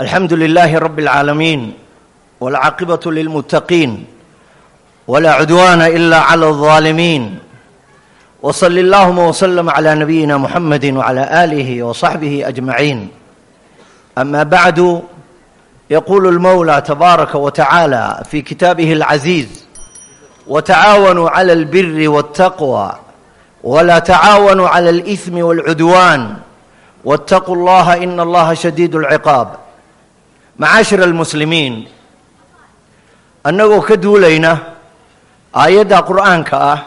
alxamdu lilaahi rabi اlcaalamiin wاlcaaqibatu lilmuttaqiin wlaa cudwaana ila clى الظaalimiin wصl اllahuma wslm عlى nabiyina muxamadi wعlى آlih وصaxbih أجmaciin ama bacdu yaqulu اlmawlى tabaaraka wataعaalى fi kitaabihi اlcaziiz wtacaawanuu عlى اlbiri wالtaqwى wla tacaawanuu عlى اlإثm wاlcudwan wاtaquu اllaha in allaha shadiid اlciqaab macaashir almuslimiin annagoo ka duulayna aayadda qur'aanka ah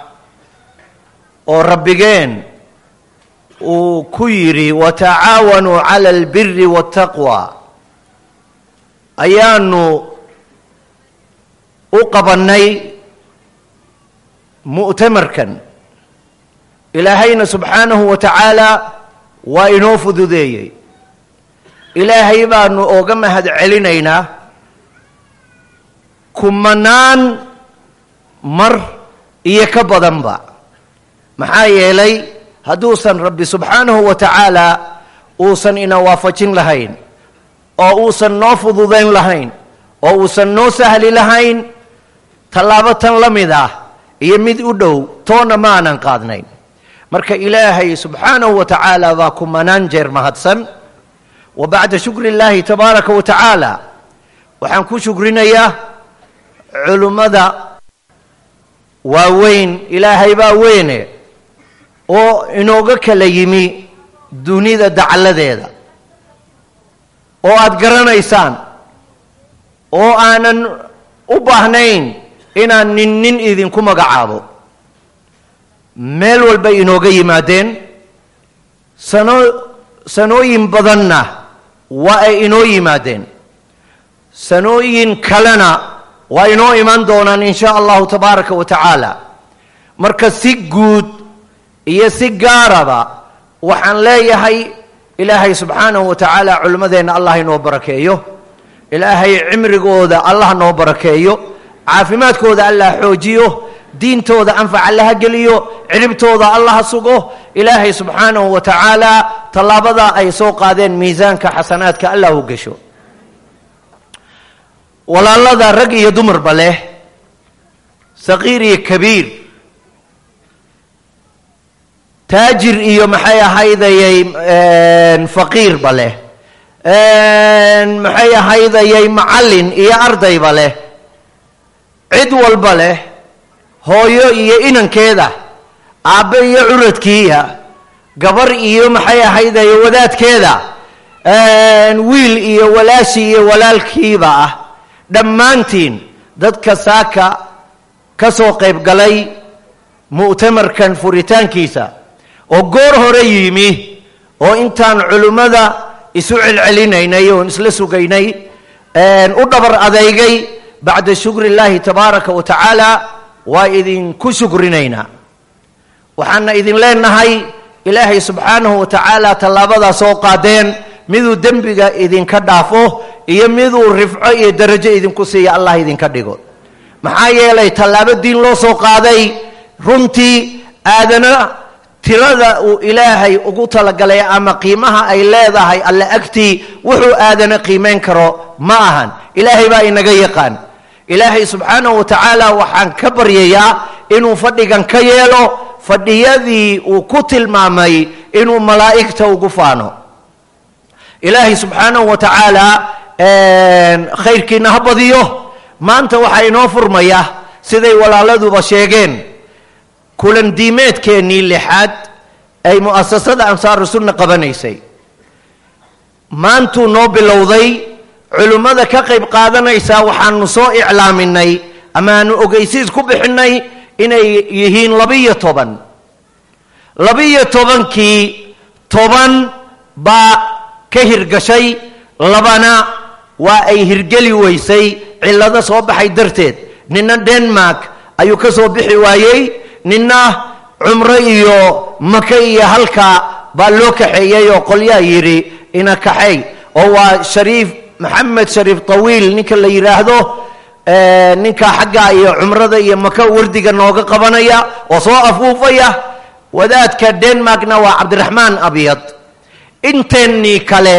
oo rabbigeen uu ku yidhi watacaawanuu cala albiri waataqwa ayaanu u qabannay mu'tamarkan. Ilaahayna subxaanahu wa tacaala waa inoo fududeeyey ilaahay baanu ooga mahad celinaynaa. Kumanaan mar iyo ka badanba. Maxaa yeelay hadduusan rabbi subxaanahu wa tacaala uusan ina waafajin lahayn oo uusan noo fududayn lahayn oo uusan noo sahli lahayn tallaabo tan la mid ah iyo mid u dhow toonna aanan qaadnayn. Marka ilaahay subxaanahu wa tacaala baa kumanaan jeer mahadsan wa bacda shukri اllaahi tabaaraka wa tacaala waxaan ku shukrinayaa culummada waaweyn ilaahay baa weyne oo inooga kala yimi dunida dacladeeda oo aada garanaysaan oo aanan u baahnayn inaan nin nin idinku magacaabo. Meel walbay inooga yimaadeen sano sanooyin badanna waa ay inoo yimaadeen? Sanooyin kalena waa inoo iman doonaan in sha allahu tabaaraka wa tacaala. Marka si guud iyo si gaaraba waxaan leeyahay ilaahay subxaanahu wa tacaala culimmadeenna allah inoo barakeeyo. Ilaahay cimrigooda allah noo barakeeyo. Caafimaadkooda allah xoojiyo diintooda anfac allaha geliyo ciribtooda allaha sugo. Ilaahay subxaanahu wa tacaala tallaabadaa ay soo qaadeen miisaanka xasanaadka allah u gesho. Walaalada rag iyo dumarba leh saqiir iyo kabiir taajir iyo maxay ahaydayay faqiirba leh maxay ahaydayay macallin iyo ardayba leh cid walba leh hooyo iyo inankeeda aabbe iyo curadkiiya gabar iyo maxay ahaydayay wadaadkeeda wiil iyo walaashii iyo walaalkiiba ah dhammaantiin dadka saaka ka soo qayb galay mu'tamarkan furitaankiisa oo goor hore yimi oo intaan culimmada isu celcelinaynay oon isla sugaynay u dhabar adeygay bacda shukri illaahi tabaaraka wa tacaala waa idinku shukrinaynaa waxaana idin leenahay ilaahay subxaanahu wa tacaala tallaabadaa soo qaadeen miduu dembiga idinka dhaafo iyo miduu rifco iyo darajo idinku siiya allah idinka dhigo. Maxaa yeelay tallaabo diin loo soo qaaday runtii aadana tirada uu ilaahay ugu talagalay ama qiimaha ay leedahay alle agtii wuxuu aadana qiimayn karo. Ma ahan. Ilaahay baa inaga yaqaan ilaahay subxaanahu wa tacaala waxaan ka baryayaa inuu fadhigan ka yeelo fadhiyadii uu ku tilmaamay inuu malaa'igta ugu faano. Ilaahay subxaanahu wa tacaala khayrkiina ha badiyo. Maanta waxaa inoo furmaya siday walaaladuba sheegeen kulan diimeedkeennii lixaad ay mu'asasada ansaaru sunna qabanaysay. Maantuu noo bilowday culimmada ka qayb qaadanaysaa waxaanu soo iclaaminay amaanu ogeysiis ku bixinnay inay yihiin labiyo toban. Labiyo tobankii toban baa ka hirgashay labana waa ay hirgeli weysay cillado soo baxay darteed. Nina denmark ayuu ka soo bixi waayey nina cumro iyo maka iyo halka baa loo kaxeeyey oo qolyaa yidhi ina kaxay oo waa shariif maxamed shariif tawiil ninka la yidhaahdo ninka xagga iyo cumrada iyo maka wardiga nooga qabanaya oo soo afuufaya wadaadka denmarkna waa cabdiraxmaan abyad inteennii kale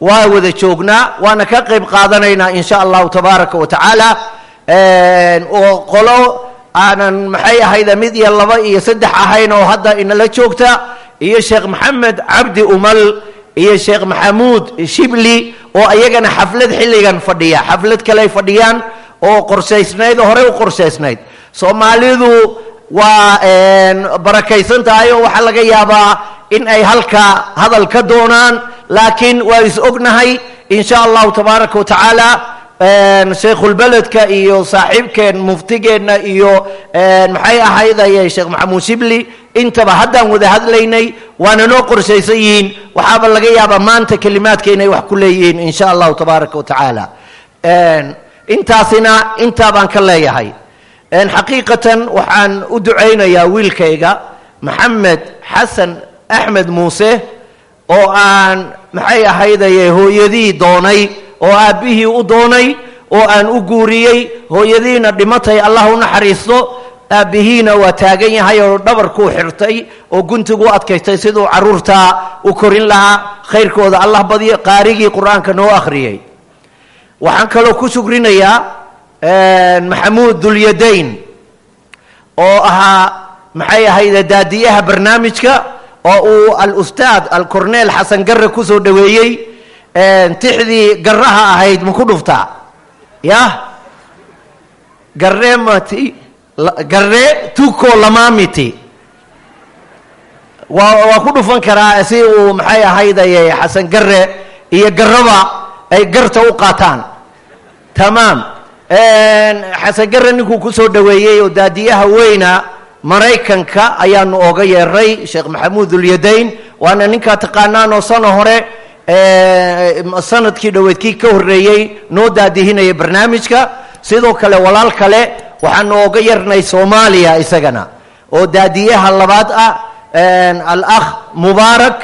waa wada joognaa waana ka qayb qaadanaynaa in sha allahu tabaaraka wa tacaala oo qolo aanan maxay ahayda mid iyo laba iyo saddex ahayn oo hadda inala joogta iyo sheekh maxamed cabdi umal iyo sheekh maxamuud shibli oo ayagana xaflad xilligan fadhiya. Xaflad kaley fadhiyaan oo qorshaysnayd oo horey u qorshaysnayd soomaalidu waa barakaysan tahay oo waxaa laga yaabaa in ay halka hadal ka doonaan laakiin waa is ognahay in sha allahu tabaaraka wa tacaala sheikhulbeledka iyo saaxiibkeen muftigeenna iyo maxay ahayday sheekh maxamuud shibli intaba haddaan wada hadlaynay waana noo qorshaysan yihiin. Waxaaba laga yaabaa maanta kelimaadka inay wax ku leeyihiin in sha allahu tabaaraka wa tacaala. Intaasina intaa baan ka leeyahay. Xaqiiqatan waxaan u ducaynayaa wiilkayga maxamed xasan axmed muuse oo aan maxay ahaydaye hooyadii doonay oo aabbihii u doonay oo aan u guuriyey hooyadiina dhimatay allah u naxariisto aabbihiina waa taagan yahay oo dhabarkuu xirtay oo guntigu adkaystay siduu carruurtaa u korin lahaa. Khayrkooda allah badiyo qaarigii qur'aanka noo akhriyey waxaan kaloo ku shugrinayaa maxamuud dulyadayn oo ahaa maxay ahayde daadiyaha barnaamijka oo uu alustaad alcorneel xasan garre ku soo dhoweeyey tixdii garaha ahayd ma ku dhuftaa? Yah garre mati garre tuko lamamiti. Waa waa ku dhufan karaa si uu maxay ahaydaye xasan garre iyo garaba ay garta u qaataan. Tamaam xasan garre ninkuu ku soo dhoweeyey oo daadiyaha weyna maraykanka ayaanu oga yeeray sheekh maxamuud ulyadayn waana ninkaa taqaanaan oo sano hore sannadkii dhoweedkii ka horreeyey noo daadihinaya barnaamijka. Sidoo kale walaal kale waxaanu oga yarnay soomaaliya isagana. Oo daadiyaha labaad ah alakh mubaarak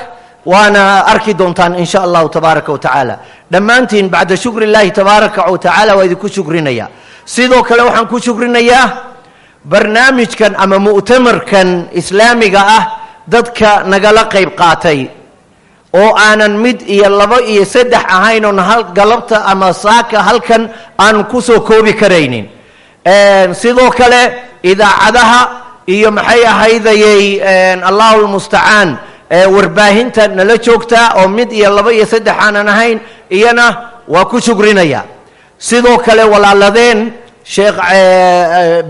waana arki doontaan in sha allahu tabaaraka wa dhammaantiin bacda shukri illaahi tabaaraka wa tacaala waa idinku shukrinaya. Sidoo kale waxaan ku shukrinayaa barnaamijkan ama mu'tamarkan islaamiga ah dadka nagala qayb qaatay. Oo aanan mid iyo laba iyo saddex ahayn oon hal galabta ama saaka halkan aan ku soo koobi karaynin sidoo kale idaacadaha iyo maxay ahaydayey allahu lmustacaan warbaahinta nala joogta oo mid iyo laba iyo saddex aanan ahayn iyana waa ku shugrinaya. Sidoo kale walaaladeen sheekh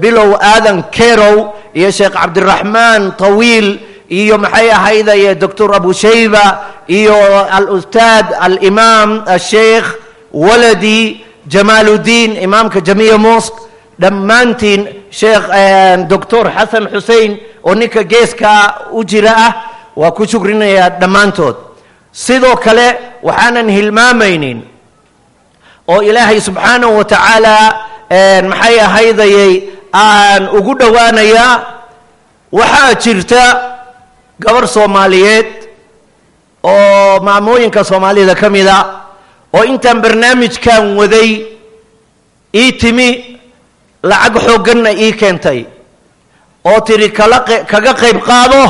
bilow aadan kerow iyo sheekh cabdiraxmaan tawiil iyo maxay ahaydaye doctor abu shayba iyo alustaad alimaam asheikh waladi jamaaludiin imaamka jamiya mosq dhammaantiin sheekh doctor xasan xusein oo ninka geeska u jira ah waa ku shukrinayaa dhammaantood. Sidoo kale waxaanan hilmaamaynin oo ilaahay subxaanahu wa tacaala maxay ahaydayey aan ugu dhowaanayaa waxaa jirta gabarh soomaaliyeed oo maamooyinka soomaalida ka mida oo intaan barnaamijkan waday ii timi lacag xoogganna ii keentay oo tidhi kaga qayb qaado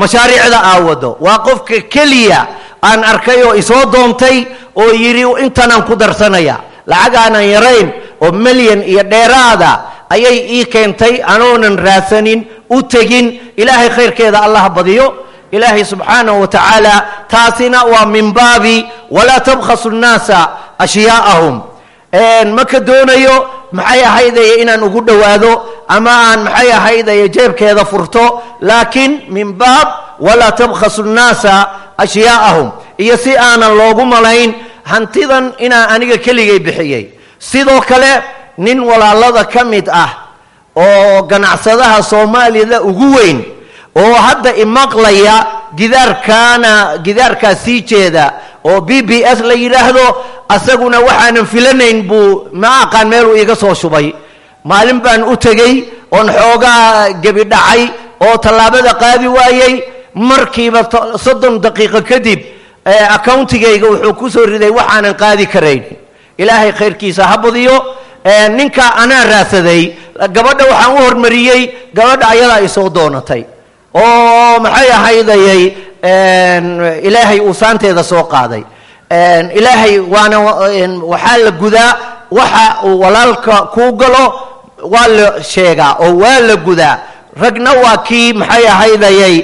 mashaariicda aawado waa qofka keliya aan arkay oo isoo doontay oo yidhi intanaan ku darsanaya lacag aanan yarayn oo melyan iyo dheeraada ayay ii keentay anoonan raadsanin u tegin ilaahay khayrkeeda allah badiyo. Ilaahay subxaanahu wa tacaala taasina waa min baabi walaa tabkhasu nnaasa ashyaa'ahum ma ka doonayo maxay ahaydaye inaan ugu dhowaado ama aan maxay ahaydaye jeebkeeda furto laakiin min baab walaa tabkhasu nnaasa ashyaa'ahum. Iyo si aanan loogu malayn hantidan inaan aniga keligay bixiyey. Sidoo kale nin walaalada ka mid ah oo ganacsadaha soomaalida ugu weyn oo hadda imaqlaya gidaarkaana gidaarkaa sii jeeda oo b b s la yidhaahdo asaguna waxaanan filanayn buu ma aqaan meeluu iiga soo shubay. Maalin baan u tegey oon xoogaa gebi dhacay oo tallaabada qaadi waayey. Markiiba soddon daqiiqo kadib accountigayga wuxuu ku soo riday waxaanan qaadi karayn. Ilaahay khayrkiisa ha badiyo ninkaa anaa raadsaday gabadha waxaan u hormariyey gabadha ayadaa isoo doonatay. Oo maxay ahaydayay ilaahay uu saanteeda soo qaaday. Ilaahay waana waxaa la gudaa waxa uu walaalka kuu galo waa la sheegaa oo waa la gudaa. Ragna waa kii maxay ahaydayay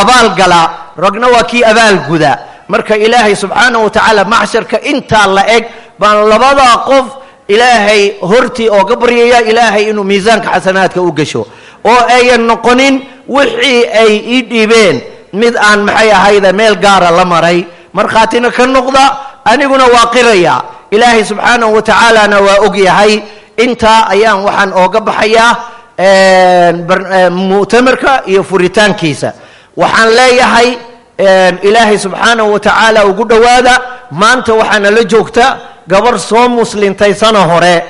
abaal gala. Ragna waa kii abaal guda marka ilaahay subxaanahu wa tacaala macsharka intaa la eg baan labadaa qof ilaahay hortii ooga baryaya ilaahay inuu miisaanka xasanaadka u gasho. Oo ayan noqonin wixii ay ii dhiibeen mid aan maxay ahayda meel gaara la maray. Markhaatina ka noqda aniguna waa qiraya. Ilaahay subxaanahu wa tacaalana waa og yahay. Intaa ayaan waxaan ooga baxayaa mu'tamarka iyo furitaankiisa. Waxaan leeyahay ilaahay subxaanahu wa tacaala ugu dhowaada. Maanta waxaana la joogta gabarh soo muslintay sana hore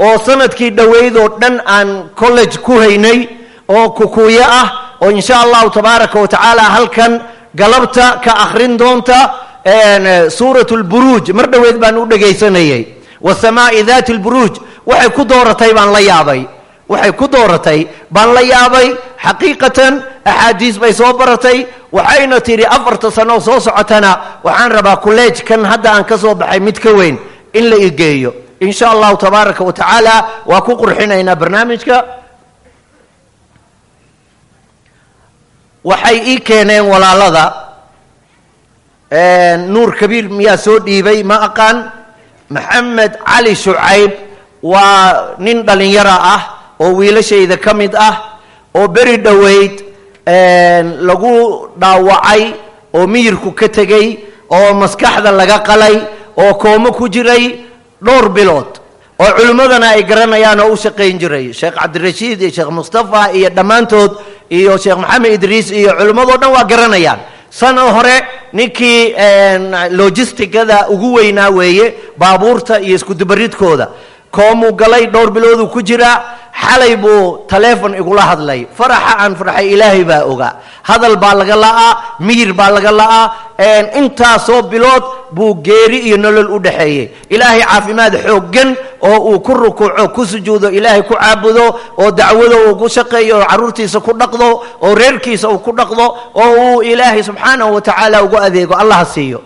oo sannadkii dhoweydoo dhan aan college ku haynay oo kukuuyo ah oo insha allahu tabaaraka wa tacaala halkan galabta ka akhrin doonta suurat lburuuj mar dhoweyd baan u dhegaysanayay wasamaai dati lburuuj waxay ku dooratay baan la yaabay. Waxay ku dooratay baan la yaabay xaqiiqatan axaadiis bay soo baratay waxayna tidhi afarta sano soo socotana waxaan rabaa kolleejkan hadda aan ka soo baxay mid ka weyn in la igeeyo in sha allahu tabaaraka wa tacaala waa ku qurxinaynaa barnaamijka waxay ii keeneen walaalada. Nuur kabiir miyaa soo dhiibay ma aqaan? Maxamed cali shucayb waa nin dhallinyara ah oo wiilashayda ka mid ah oo beri dhoweyd lagu dhaawacay oo miyirku ka tegey oo maskaxda laga qalay oo koomo ku jiray dhowr bilood oo culimmadana ay garanayaan oo u shaqayn jiray. Sheekh cabdirashiid iyo sheekh mustafa iyo dhammaantood iyo sheekh maxamed idriis iyo culimmadoo dhan waa garanayaan. Sana hore ninkii logisticada ugu weynaa weeye baabuurta iyo iskudubaridkooda. Koomuu galay dhowr bilooduu ku jiraa xalay buu taleefon igula hadlay. Faraxa aan farxay ilaahay baa ogaa hadal baa laga la'aa miyir baa laga la'aa intaasoo bilood buu geeri iyo nolol u dhaxeeyey ilaahay caafimaad xooggan oo uu ku rukuuco ku sujuudo ilaahay ku caabudo oo dacwado uu ku shaqeeyo oo carruurtiisa ku dhaqdo oo reerkiisa uu ku dhaqdo oo uu ilaahay subxaanahu wa tacaala ugu adeego. Allaha siiyo.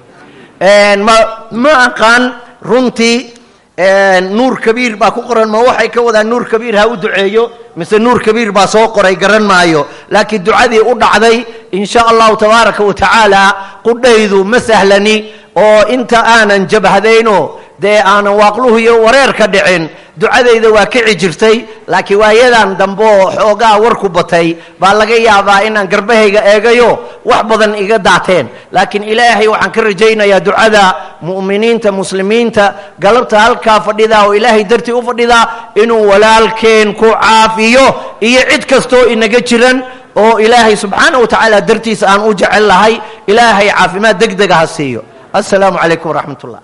Ma ma aqaan runtii nuur kabiir baa ku qoran ma waxay ka wadaan nuur kabiir ha u duceeyo mise nuur kabiir baa soo qoray garan maayo. Laakiin ducadii u dhacday in sha allahu tabaaraka wa tacaala qudhaydu ma sahlani oo inta aanan jabhadayno dee aanan waaqluhu iyo wareer ka dhicin ducadayda waa kici jirtay laakiin waayadan dambe oo xoogaa warku batay baa laga yaabaa inaan garbahayga eegayo wax badan iga daateen. Laakiin ilaahay waxaan ka rajaynayaa ducada mu'miniinta muslimiinta galabta halkaa fadhidaa oo ilaahay dartii u fadhidaa inuu walaalkeen ku caafiyo iyo cid kastoo inaga jiran oo ilaahay subxaana wa tacaala dartiisa aan u jecel lahay ilaahay caafimaad deg dega ha siiyo. Assalaamu calaykum waraxmat ullah